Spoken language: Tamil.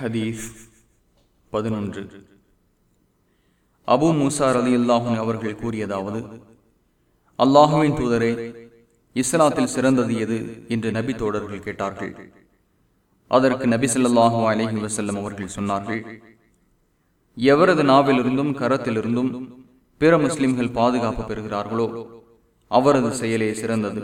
ஹதீஸ் பதினொன்று. அபு மூசார் அலி அல்லாஹும் அவர்கள் கூறியதாவது அல்லாஹுவின் தூதரே இஸ்லாத்தில் சிறந்தது எது? என்று நபி தோடர்கள் கேட்டார்கள். அதற்கு நபி சொல்லாஹு அலஹி வசல்லம் அவர்கள் சொன்னார்கள் எவரது நாவிலிருந்தும் கரத்திலிருந்தும் பிற முஸ்லிம்கள் பாதுகாப்பு பெறுகிறார்களோ அவரது செயலே சிறந்தது.